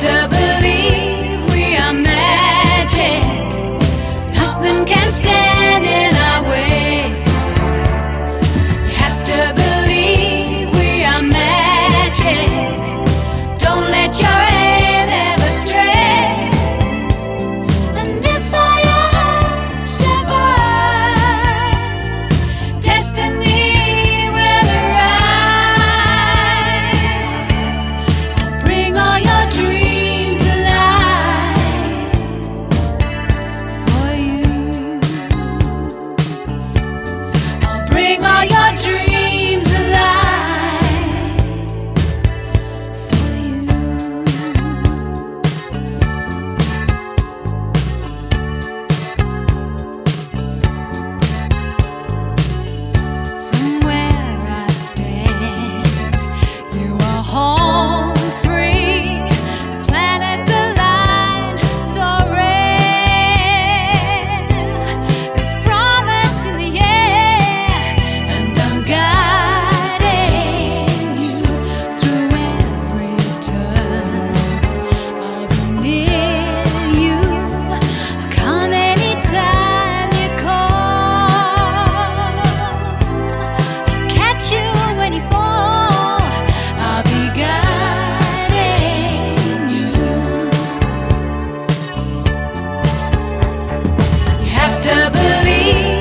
double. You.